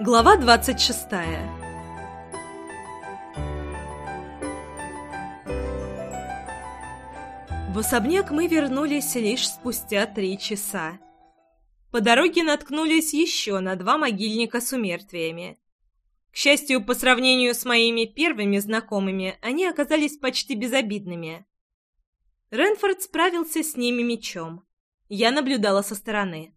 Глава 26. В особняк мы вернулись лишь спустя три часа. По дороге наткнулись еще на два могильника с умертвиями. К счастью, по сравнению с моими первыми знакомыми, они оказались почти безобидными. Ренфорд справился с ними мечом. Я наблюдала со стороны.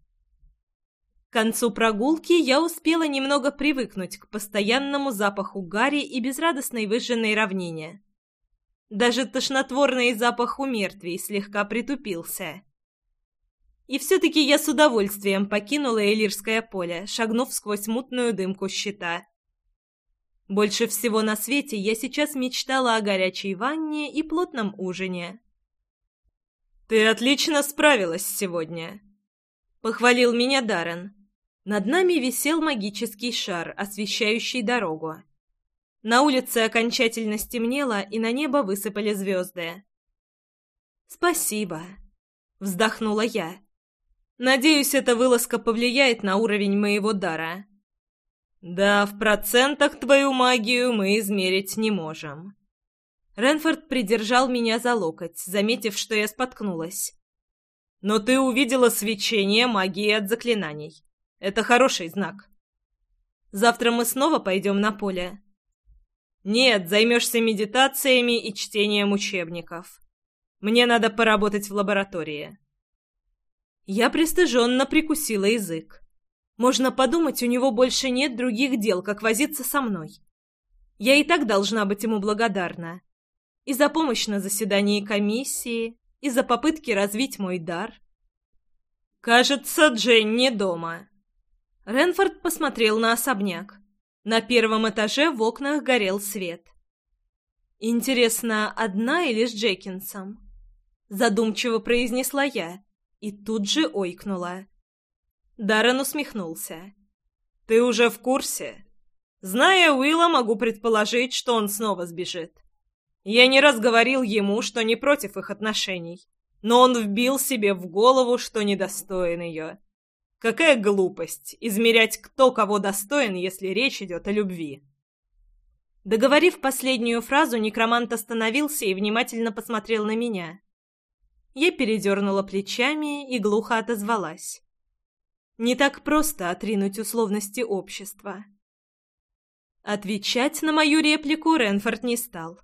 К концу прогулки я успела немного привыкнуть к постоянному запаху гари и безрадостной выжженной равнине. Даже тошнотворный запах у мертвей слегка притупился. И все-таки я с удовольствием покинула Элирское поле, шагнув сквозь мутную дымку щита. Больше всего на свете я сейчас мечтала о горячей ванне и плотном ужине. «Ты отлично справилась сегодня», — похвалил меня Даррен. Над нами висел магический шар, освещающий дорогу. На улице окончательно стемнело, и на небо высыпали звезды. «Спасибо», — вздохнула я. «Надеюсь, эта вылазка повлияет на уровень моего дара». «Да, в процентах твою магию мы измерить не можем». Ренфорд придержал меня за локоть, заметив, что я споткнулась. «Но ты увидела свечение магии от заклинаний. Это хороший знак. Завтра мы снова пойдем на поле. Нет, займешься медитациями и чтением учебников. Мне надо поработать в лаборатории. Я пристыженно прикусила язык. Можно подумать, у него больше нет других дел, как возиться со мной. Я и так должна быть ему благодарна. И за помощь на заседании комиссии, и за попытки развить мой дар. «Кажется, Джейн не дома», Ренфорд посмотрел на особняк. На первом этаже в окнах горел свет. «Интересно, одна или с Джекинсом?» Задумчиво произнесла я и тут же ойкнула. Даррен усмехнулся. «Ты уже в курсе? Зная Уилла, могу предположить, что он снова сбежит. Я не раз говорил ему, что не против их отношений, но он вбил себе в голову, что недостоин ее. Какая глупость измерять, кто кого достоин, если речь идет о любви. Договорив последнюю фразу, некромант остановился и внимательно посмотрел на меня. Я передернула плечами и глухо отозвалась. Не так просто отринуть условности общества. Отвечать на мою реплику Ренфорд не стал.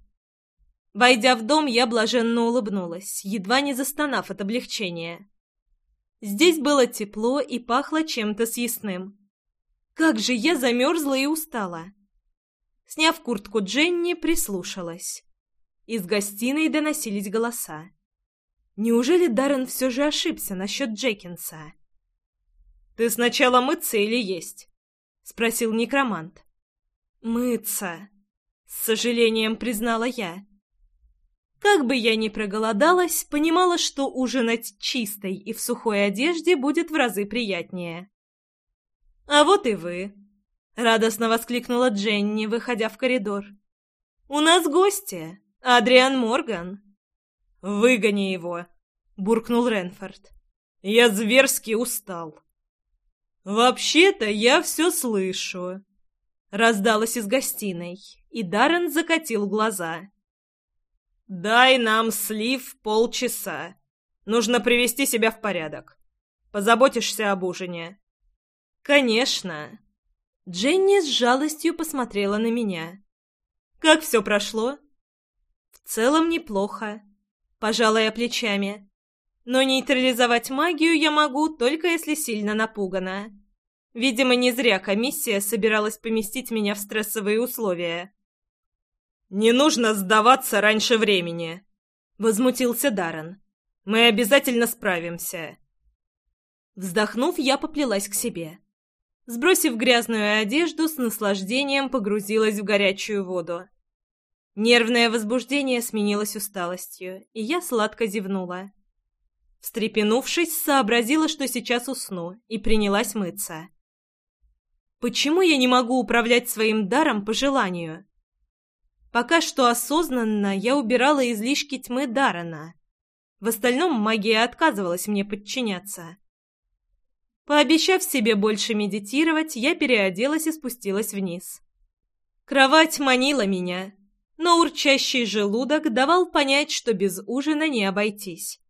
Войдя в дом, я блаженно улыбнулась, едва не застонав от облегчения. Здесь было тепло и пахло чем-то съестным. Как же я замерзла и устала. Сняв куртку Дженни, прислушалась. Из гостиной доносились голоса. Неужели Даррен все же ошибся насчет Джекинса? «Ты сначала мыться или есть?» — спросил некромант. «Мыться», — с сожалением признала я. Как бы я ни проголодалась, понимала, что ужинать чистой и в сухой одежде будет в разы приятнее. «А вот и вы!» — радостно воскликнула Дженни, выходя в коридор. «У нас гости! Адриан Морган!» «Выгони его!» — буркнул Ренфорд. «Я зверски устал!» «Вообще-то я все слышу!» — раздалось из гостиной, и Даррен закатил глаза. Дай нам слив полчаса. Нужно привести себя в порядок. Позаботишься об ужине. Конечно. Дженни с жалостью посмотрела на меня. Как все прошло? В целом неплохо. Пожала я плечами. Но нейтрализовать магию я могу, только если сильно напугана. Видимо, не зря комиссия собиралась поместить меня в стрессовые условия. «Не нужно сдаваться раньше времени», — возмутился Даран. «Мы обязательно справимся». Вздохнув, я поплелась к себе. Сбросив грязную одежду, с наслаждением погрузилась в горячую воду. Нервное возбуждение сменилось усталостью, и я сладко зевнула. Встрепенувшись, сообразила, что сейчас усну, и принялась мыться. «Почему я не могу управлять своим даром по желанию?» пока что осознанно я убирала излишки тьмы Дарана. В остальном магия отказывалась мне подчиняться. Пообещав себе больше медитировать, я переоделась и спустилась вниз. Кровать манила меня, но урчащий желудок давал понять, что без ужина не обойтись.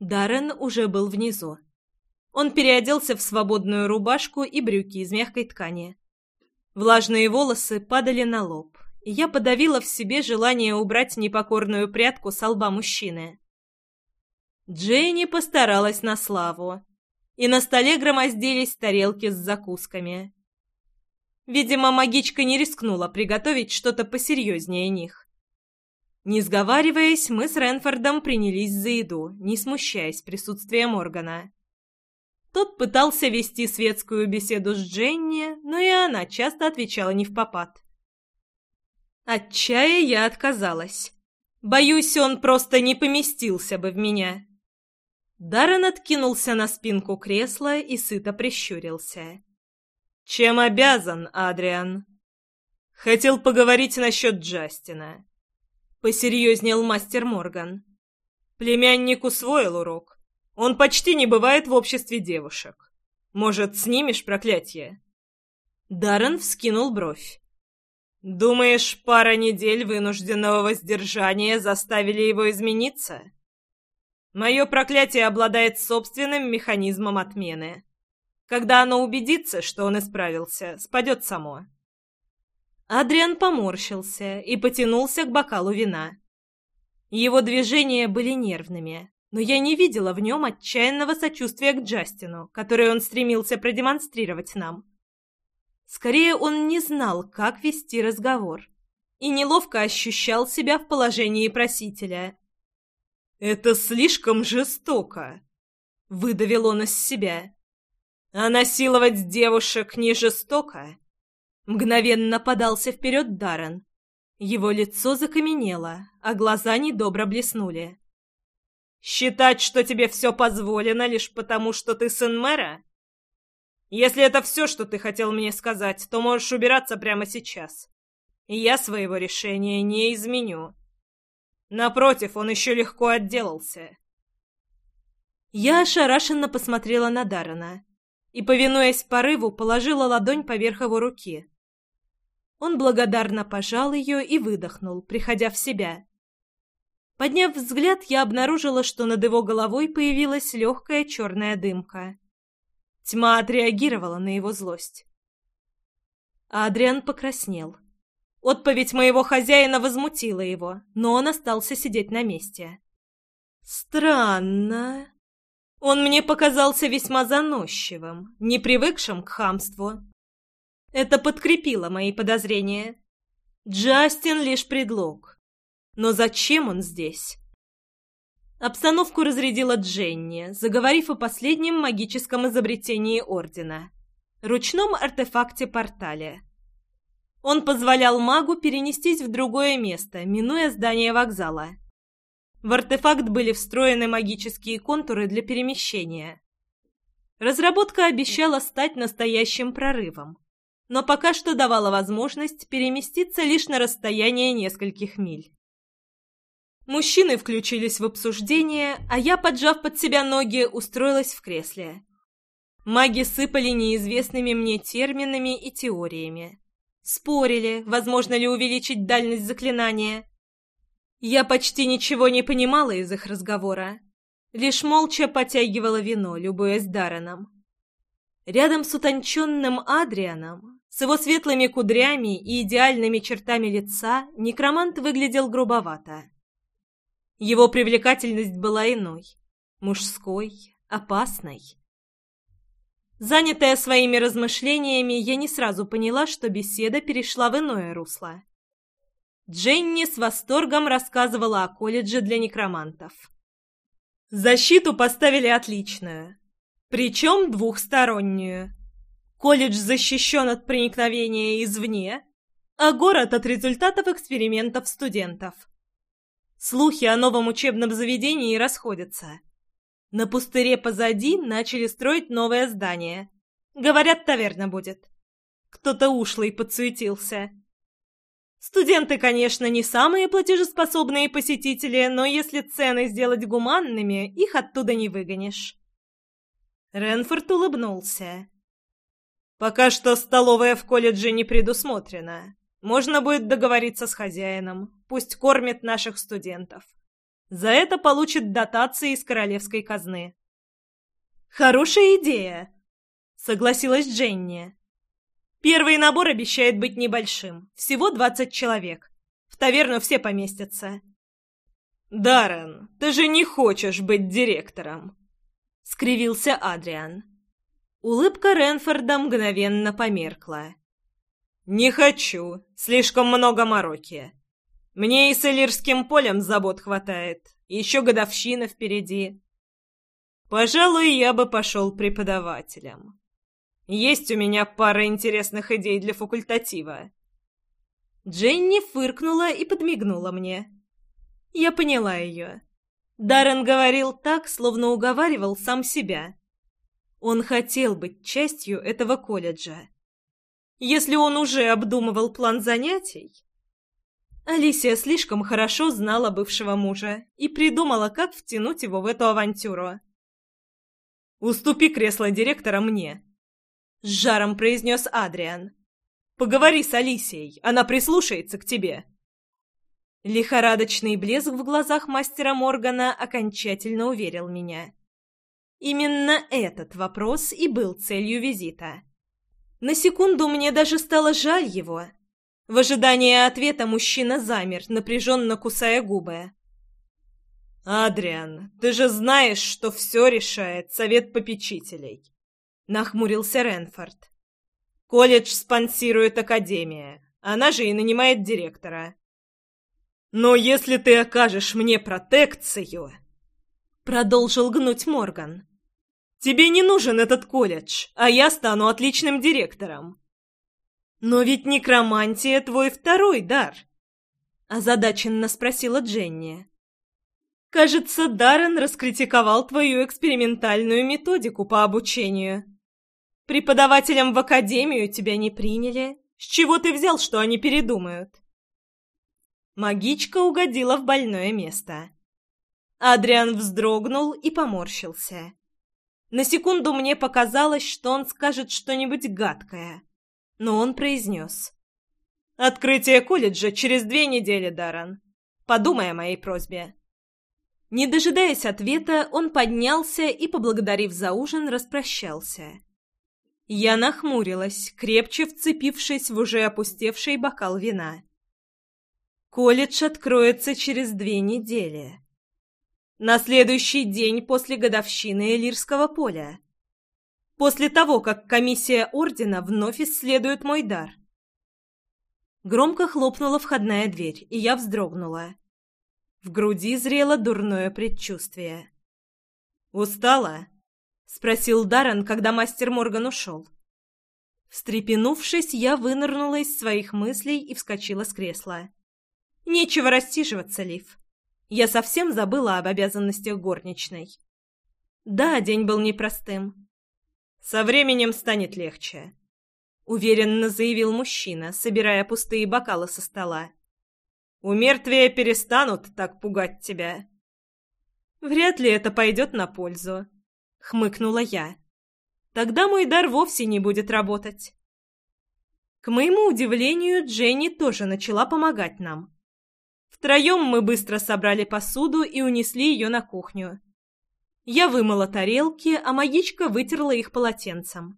Даррен уже был внизу. Он переоделся в свободную рубашку и брюки из мягкой ткани. Влажные волосы падали на лоб. Я подавила в себе желание убрать непокорную прядку с лба мужчины. Дженни постаралась на славу, и на столе громоздились тарелки с закусками. Видимо, магичка не рискнула приготовить что-то посерьезнее них. Не сговариваясь, мы с Ренфордом принялись за еду, не смущаясь присутствия Моргана. Тот пытался вести светскую беседу с Дженни, но и она часто отвечала не в попад. Отчая я отказалась. Боюсь, он просто не поместился бы в меня. Даррен откинулся на спинку кресла и сыто прищурился. «Чем обязан, Адриан?» «Хотел поговорить насчет Джастина», — посерьезнел мастер Морган. «Племянник усвоил урок. Он почти не бывает в обществе девушек. Может, снимешь проклятие?» Даррен вскинул бровь. Думаешь, пара недель вынужденного воздержания заставили его измениться? Мое проклятие обладает собственным механизмом отмены. Когда оно убедится, что он исправился, спадет само. Адриан поморщился и потянулся к бокалу вина. Его движения были нервными, но я не видела в нем отчаянного сочувствия к Джастину, которое он стремился продемонстрировать нам. Скорее, он не знал, как вести разговор, и неловко ощущал себя в положении просителя. «Это слишком жестоко», — выдавил он из себя. «А насиловать девушек не жестоко?» Мгновенно подался вперед Даррен. Его лицо закаменело, а глаза недобро блеснули. «Считать, что тебе все позволено лишь потому, что ты сын мэра?» Если это все, что ты хотел мне сказать, то можешь убираться прямо сейчас. И я своего решения не изменю. Напротив, он еще легко отделался. Я ошарашенно посмотрела на Дарана и, повинуясь порыву, положила ладонь поверх его руки. Он благодарно пожал ее и выдохнул, приходя в себя. Подняв взгляд, я обнаружила, что над его головой появилась легкая черная дымка. Тьма отреагировала на его злость. Адриан покраснел. Отповедь моего хозяина возмутила его, но он остался сидеть на месте. «Странно. Он мне показался весьма заносчивым, не привыкшим к хамству. Это подкрепило мои подозрения. Джастин лишь предлог. Но зачем он здесь?» Обстановку разрядила Дженни, заговорив о последнем магическом изобретении Ордена — ручном артефакте-портале. Он позволял магу перенестись в другое место, минуя здание вокзала. В артефакт были встроены магические контуры для перемещения. Разработка обещала стать настоящим прорывом, но пока что давала возможность переместиться лишь на расстояние нескольких миль. Мужчины включились в обсуждение, а я, поджав под себя ноги, устроилась в кресле. Маги сыпали неизвестными мне терминами и теориями. Спорили, возможно ли увеличить дальность заклинания. Я почти ничего не понимала из их разговора. Лишь молча потягивала вино, любуясь Дараном. Рядом с утонченным Адрианом, с его светлыми кудрями и идеальными чертами лица, некромант выглядел грубовато. Его привлекательность была иной, мужской, опасной. Занятая своими размышлениями, я не сразу поняла, что беседа перешла в иное русло. Дженни с восторгом рассказывала о колледже для некромантов. Защиту поставили отличную, причем двухстороннюю. Колледж защищен от проникновения извне, а город от результатов экспериментов студентов – Слухи о новом учебном заведении расходятся. На пустыре позади начали строить новое здание. Говорят, таверна будет. Кто-то ушлый подсуетился. Студенты, конечно, не самые платежеспособные посетители, но если цены сделать гуманными, их оттуда не выгонишь. Ренфорд улыбнулся. «Пока что столовая в колледже не предусмотрена. Можно будет договориться с хозяином. Пусть кормит наших студентов. За это получит дотации из королевской казны. Хорошая идея, согласилась Дженни. Первый набор обещает быть небольшим. Всего 20 человек. В таверну все поместятся. Даррен, ты же не хочешь быть директором, скривился Адриан. Улыбка Ренфорда мгновенно померкла. «Не хочу. Слишком много мороки. Мне и с Элирским полем забот хватает. Еще годовщина впереди». «Пожалуй, я бы пошел преподавателем. Есть у меня пара интересных идей для факультатива». Дженни фыркнула и подмигнула мне. Я поняла ее. Даррен говорил так, словно уговаривал сам себя. Он хотел быть частью этого колледжа если он уже обдумывал план занятий. Алисия слишком хорошо знала бывшего мужа и придумала, как втянуть его в эту авантюру. «Уступи кресло директора мне», — с жаром произнес Адриан. «Поговори с Алисией, она прислушается к тебе». Лихорадочный блеск в глазах мастера Моргана окончательно уверил меня. Именно этот вопрос и был целью визита. На секунду мне даже стало жаль его. В ожидании ответа мужчина замер, напряженно кусая губы. «Адриан, ты же знаешь, что все решает совет попечителей», — нахмурился Ренфорд. «Колледж спонсирует академия, она же и нанимает директора». «Но если ты окажешь мне протекцию...» — продолжил гнуть Морган. Тебе не нужен этот колледж, а я стану отличным директором. Но ведь некромантия твой второй дар, озадаченно спросила Дженни. Кажется, Даррен раскритиковал твою экспериментальную методику по обучению. Преподавателям в академию тебя не приняли. С чего ты взял, что они передумают? Магичка угодила в больное место. Адриан вздрогнул и поморщился. На секунду мне показалось, что он скажет что-нибудь гадкое, но он произнес. «Открытие колледжа через две недели, Даррен. Подумай о моей просьбе». Не дожидаясь ответа, он поднялся и, поблагодарив за ужин, распрощался. Я нахмурилась, крепче вцепившись в уже опустевший бокал вина. «Колледж откроется через две недели» на следующий день после годовщины Элирского поля. После того, как комиссия ордена вновь исследует мой дар. Громко хлопнула входная дверь, и я вздрогнула. В груди зрело дурное предчувствие. «Устала?» — спросил Даррен, когда мастер Морган ушел. Встрепенувшись, я вынырнула из своих мыслей и вскочила с кресла. «Нечего растиживаться, Лив. Я совсем забыла об обязанностях горничной. Да, день был непростым. Со временем станет легче, уверенно заявил мужчина, собирая пустые бокалы со стола. У мертвия перестанут так пугать тебя. Вряд ли это пойдет на пользу, хмыкнула я. Тогда мой дар вовсе не будет работать. К моему удивлению, Дженни тоже начала помогать нам. Втроем мы быстро собрали посуду и унесли ее на кухню. Я вымыла тарелки, а магичка вытерла их полотенцем.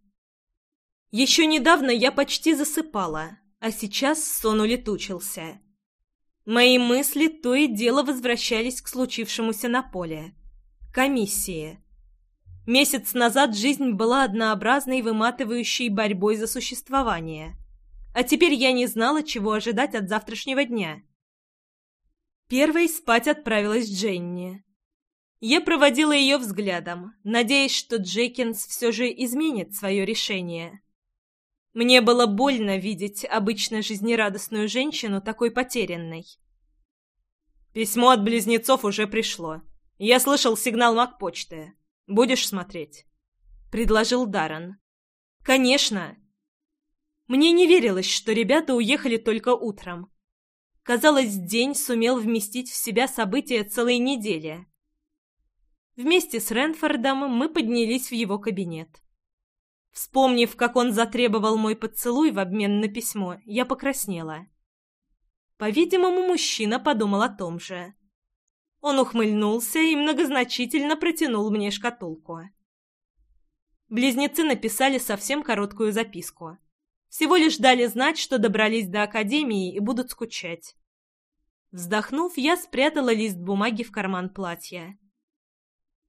Еще недавно я почти засыпала, а сейчас сон улетучился. Мои мысли то и дело возвращались к случившемуся на поле. Комиссии. Месяц назад жизнь была однообразной выматывающей борьбой за существование. А теперь я не знала, чего ожидать от завтрашнего дня. Первой спать отправилась Дженни. Я проводила ее взглядом, надеясь, что Джекинс все же изменит свое решение. Мне было больно видеть обычно жизнерадостную женщину такой потерянной. «Письмо от близнецов уже пришло. Я слышал сигнал Макпочты. Будешь смотреть?» — предложил Даррен. «Конечно!» Мне не верилось, что ребята уехали только утром. Казалось, день сумел вместить в себя события целой недели. Вместе с Ренфордом мы поднялись в его кабинет. Вспомнив, как он затребовал мой поцелуй в обмен на письмо, я покраснела. По-видимому, мужчина подумал о том же. Он ухмыльнулся и многозначительно протянул мне шкатулку. Близнецы написали совсем короткую записку. Всего лишь дали знать, что добрались до академии и будут скучать. Вздохнув, я спрятала лист бумаги в карман платья.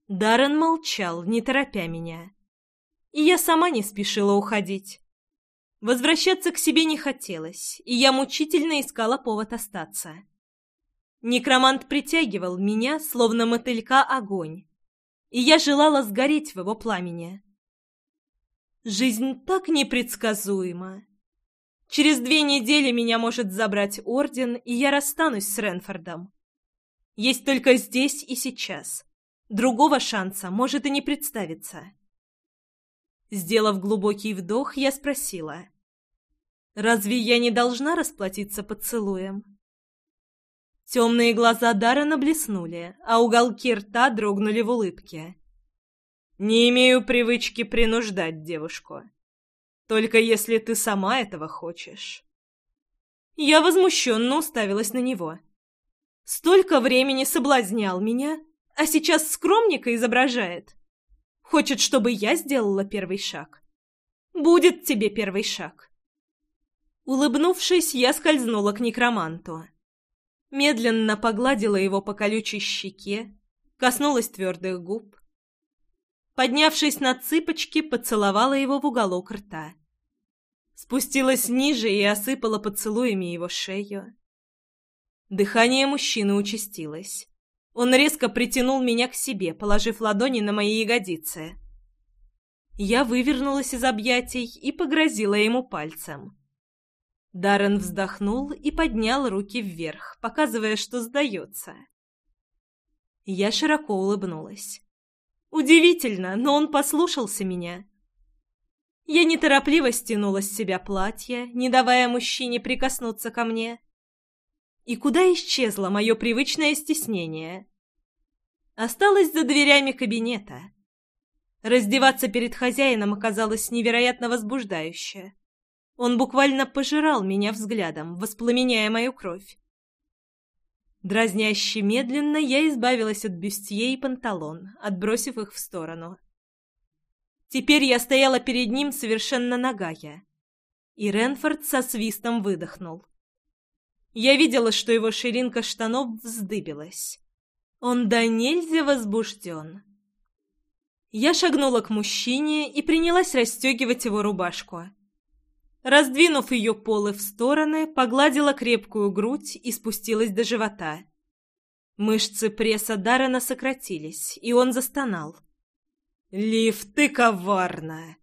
Даррен молчал, не торопя меня. И я сама не спешила уходить. Возвращаться к себе не хотелось, и я мучительно искала повод остаться. Некромант притягивал меня, словно мотылька, огонь, и я желала сгореть в его пламени. Жизнь так непредсказуема. Через две недели меня может забрать орден, и я расстанусь с Ренфордом. Есть только здесь и сейчас. Другого шанса может и не представиться. Сделав глубокий вдох, я спросила. «Разве я не должна расплатиться поцелуем?» Темные глаза Даррена блеснули, а уголки рта дрогнули в улыбке. Не имею привычки принуждать девушку. Только если ты сама этого хочешь. Я возмущенно уставилась на него. Столько времени соблазнял меня, а сейчас скромника изображает. Хочет, чтобы я сделала первый шаг. Будет тебе первый шаг. Улыбнувшись, я скользнула к некроманту. Медленно погладила его по колючей щеке, коснулась твердых губ. Поднявшись на цыпочки, поцеловала его в уголок рта. Спустилась ниже и осыпала поцелуями его шею. Дыхание мужчины участилось. Он резко притянул меня к себе, положив ладони на мои ягодицы. Я вывернулась из объятий и погрозила ему пальцем. Даррен вздохнул и поднял руки вверх, показывая, что сдается. Я широко улыбнулась. Удивительно, но он послушался меня. Я неторопливо стянула с себя платье, не давая мужчине прикоснуться ко мне. И куда исчезло мое привычное стеснение? Осталось за дверями кабинета. Раздеваться перед хозяином оказалось невероятно возбуждающе. Он буквально пожирал меня взглядом, воспламеняя мою кровь. Дразняще медленно я избавилась от бюстье и панталон, отбросив их в сторону. Теперь я стояла перед ним совершенно нагая. И Ренфорд со свистом выдохнул. Я видела, что его ширинка штанов вздыбилась. Он до нельзя возбужден. Я шагнула к мужчине и принялась расстегивать его рубашку. Раздвинув ее полы в стороны, погладила крепкую грудь и спустилась до живота. Мышцы пресса Даррена сократились, и он застонал. «Лив, ты коварна!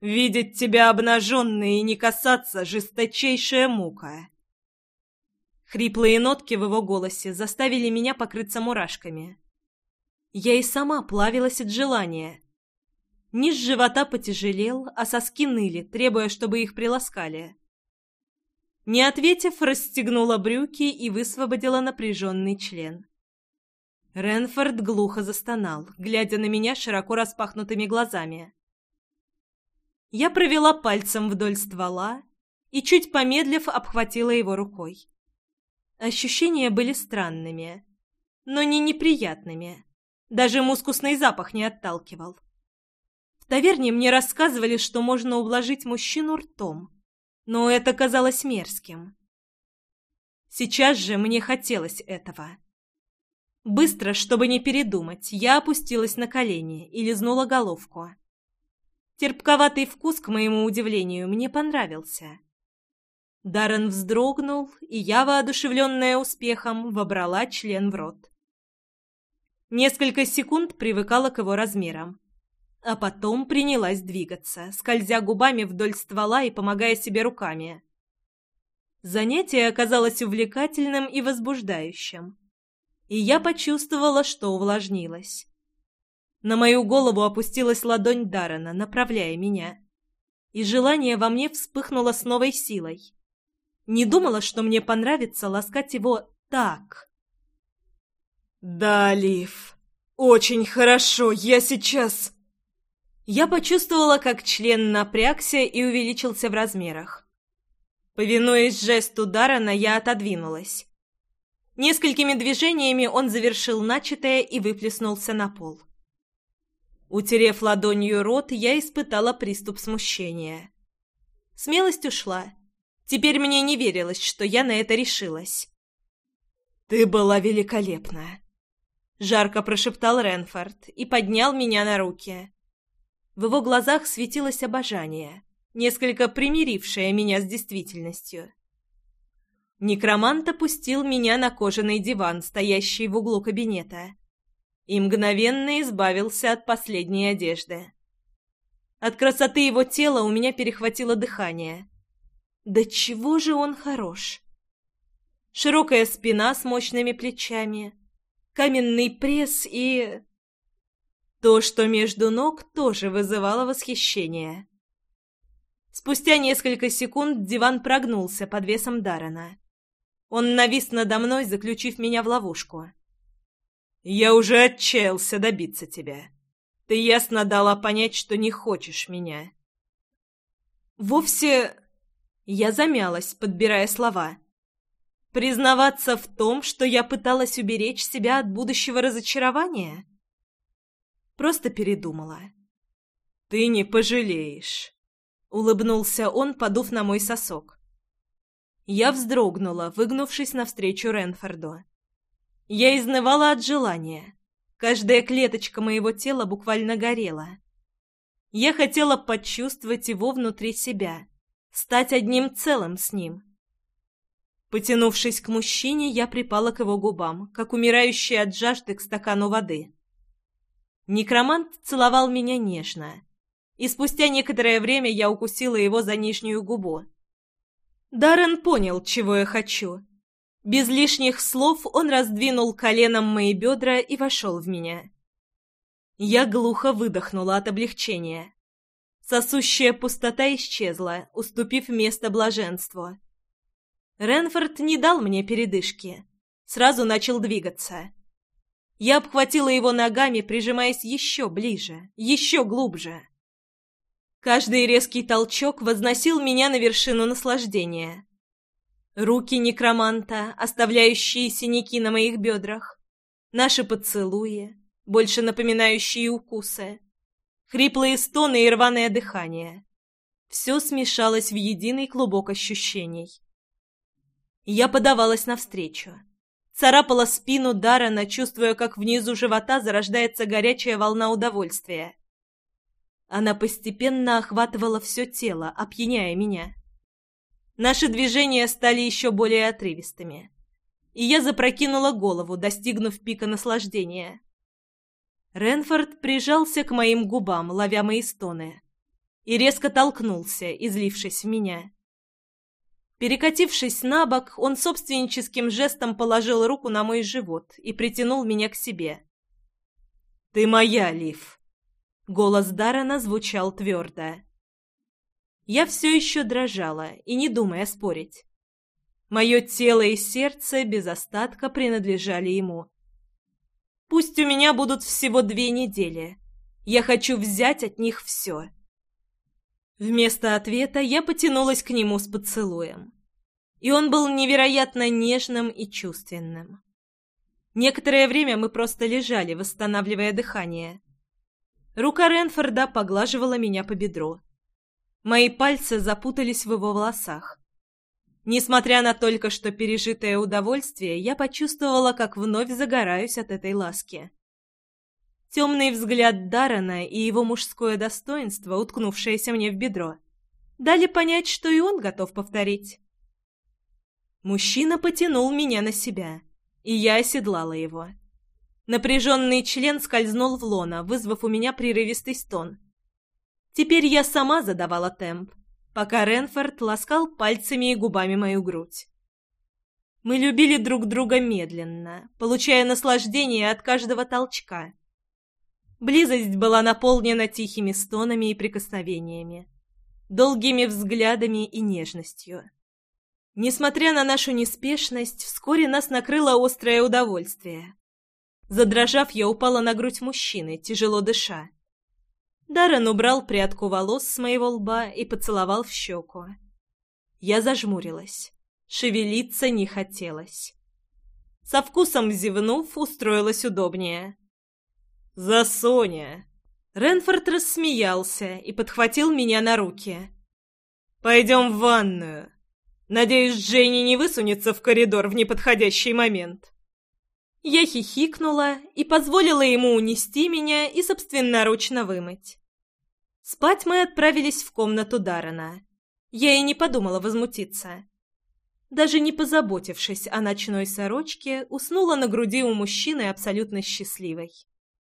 Видеть тебя обнаженной и не касаться — жесточайшая мука!» Хриплые нотки в его голосе заставили меня покрыться мурашками. Я и сама плавилась от желания, Низ живота потяжелел, а соски ныли, требуя, чтобы их приласкали. Не ответив, расстегнула брюки и высвободила напряженный член. Ренфорд глухо застонал, глядя на меня широко распахнутыми глазами. Я провела пальцем вдоль ствола и, чуть помедлив, обхватила его рукой. Ощущения были странными, но не неприятными. Даже мускусный запах не отталкивал таверне мне рассказывали, что можно ублажить мужчину ртом, но это казалось мерзким. Сейчас же мне хотелось этого. Быстро, чтобы не передумать, я опустилась на колени и лизнула головку. Терпковатый вкус, к моему удивлению, мне понравился. Даррен вздрогнул, и я, воодушевленная успехом, вобрала член в рот. Несколько секунд привыкала к его размерам, а потом принялась двигаться, скользя губами вдоль ствола и помогая себе руками. Занятие оказалось увлекательным и возбуждающим, и я почувствовала, что увлажнилась. На мою голову опустилась ладонь Дарана, направляя меня, и желание во мне вспыхнуло с новой силой. Не думала, что мне понравится ласкать его так. «Да, Лив, очень хорошо, я сейчас...» Я почувствовала, как член напрягся и увеличился в размерах. Повинуясь жесту Дарана, я отодвинулась. Несколькими движениями он завершил начатое и выплеснулся на пол. Утерев ладонью рот, я испытала приступ смущения. Смелость ушла. Теперь мне не верилось, что я на это решилась. «Ты была великолепна!» Жарко прошептал Ренфорд и поднял меня на руки. В его глазах светилось обожание, несколько примирившее меня с действительностью. Некромант опустил меня на кожаный диван, стоящий в углу кабинета, и мгновенно избавился от последней одежды. От красоты его тела у меня перехватило дыхание. Да чего же он хорош! Широкая спина с мощными плечами, каменный пресс и... То, что между ног, тоже вызывало восхищение. Спустя несколько секунд диван прогнулся под весом Дарана. Он навис надо мной, заключив меня в ловушку. «Я уже отчаялся добиться тебя. Ты ясно дала понять, что не хочешь меня». «Вовсе...» Я замялась, подбирая слова. «Признаваться в том, что я пыталась уберечь себя от будущего разочарования?» Просто передумала. «Ты не пожалеешь!» — улыбнулся он, подув на мой сосок. Я вздрогнула, выгнувшись навстречу Ренфорду. Я изнывала от желания. Каждая клеточка моего тела буквально горела. Я хотела почувствовать его внутри себя, стать одним целым с ним. Потянувшись к мужчине, я припала к его губам, как умирающая от жажды к стакану воды. Некромант целовал меня нежно. И спустя некоторое время я укусила его за нижнюю губу. Даррен понял, чего я хочу. Без лишних слов он раздвинул коленом мои бедра и вошел в меня. Я глухо выдохнула от облегчения. Сосущая пустота исчезла, уступив место блаженству. Ренфорд не дал мне передышки. Сразу начал двигаться. Я обхватила его ногами, прижимаясь еще ближе, еще глубже. Каждый резкий толчок возносил меня на вершину наслаждения. Руки некроманта, оставляющие синяки на моих бедрах, наши поцелуи, больше напоминающие укусы, хриплые стоны и рваное дыхание. Все смешалось в единый клубок ощущений. Я подавалась навстречу царапала спину Даррена, чувствуя, как внизу живота зарождается горячая волна удовольствия. Она постепенно охватывала все тело, опьяняя меня. Наши движения стали еще более отрывистыми. И я запрокинула голову, достигнув пика наслаждения. Ренфорд прижался к моим губам, ловя мои стоны, и резко толкнулся, излившись в меня. Перекатившись на бок, он собственническим жестом положил руку на мой живот и притянул меня к себе. «Ты моя, Лив!» Голос Дарана звучал твердо. Я все еще дрожала и не думая спорить. Мое тело и сердце без остатка принадлежали ему. «Пусть у меня будут всего две недели. Я хочу взять от них все!» Вместо ответа я потянулась к нему с поцелуем. И он был невероятно нежным и чувственным. Некоторое время мы просто лежали, восстанавливая дыхание. Рука Ренфорда поглаживала меня по бедру. Мои пальцы запутались в его волосах. Несмотря на только что пережитое удовольствие, я почувствовала, как вновь загораюсь от этой ласки. Темный взгляд Дарана и его мужское достоинство, уткнувшееся мне в бедро, дали понять, что и он готов повторить. Мужчина потянул меня на себя, и я оседлала его. Напряженный член скользнул в лона, вызвав у меня прерывистый стон. Теперь я сама задавала темп, пока Ренфорд ласкал пальцами и губами мою грудь. Мы любили друг друга медленно, получая наслаждение от каждого толчка — Близость была наполнена тихими стонами и прикосновениями, долгими взглядами и нежностью. Несмотря на нашу неспешность, вскоре нас накрыло острое удовольствие. Задрожав, я упала на грудь мужчины, тяжело дыша. Даррен убрал прядку волос с моего лба и поцеловал в щеку. Я зажмурилась. Шевелиться не хотелось. Со вкусом зевнув, устроилась удобнее. «За Соня!» Ренфорд рассмеялся и подхватил меня на руки. «Пойдем в ванную. Надеюсь, Дженни не высунется в коридор в неподходящий момент». Я хихикнула и позволила ему унести меня и собственноручно вымыть. Спать мы отправились в комнату Дарана. Я и не подумала возмутиться. Даже не позаботившись о ночной сорочке, уснула на груди у мужчины абсолютно счастливой.